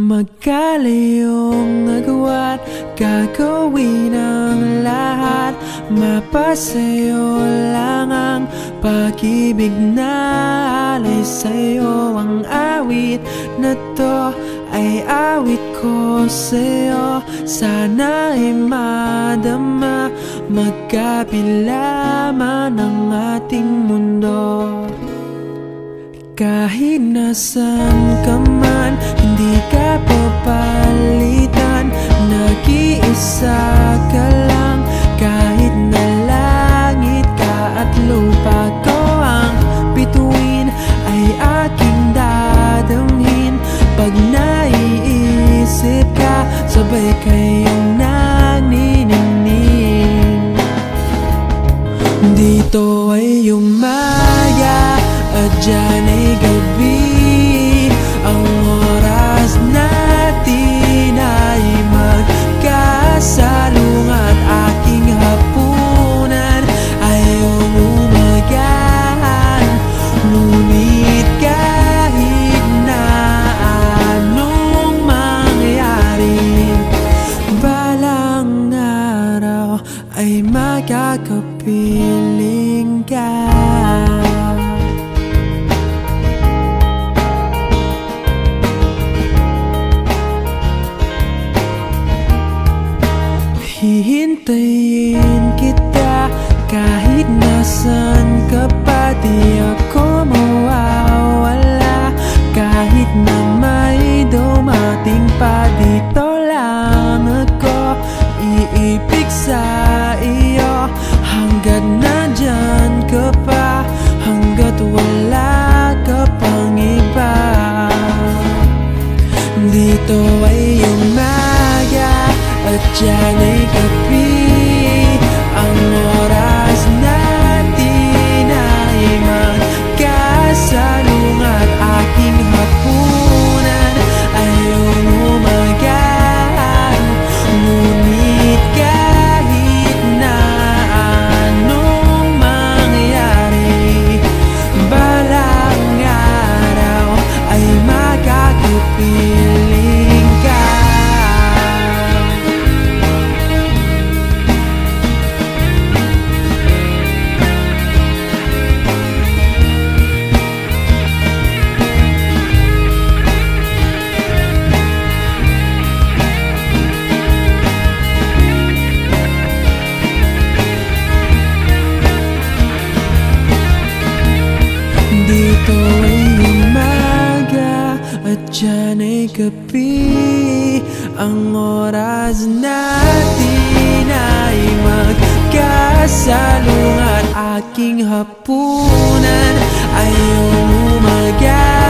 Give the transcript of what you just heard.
Magkalayong nagawa't gagawin ang lahat. Mapasayo lang ang pag-ibig na alay sa'yo. Ang awit na to ay awit ko sa'yo. Sana ay madama Magkapila man ang ating mundo. Kahit nasan ka Dito ay umaya at dyan ay gabi makakapiling ka. Hihintayin kita Dito ay umaga at dyan ay gabi gabi Ang oras natin ay magkasalung At aking hapunan ay umumagahan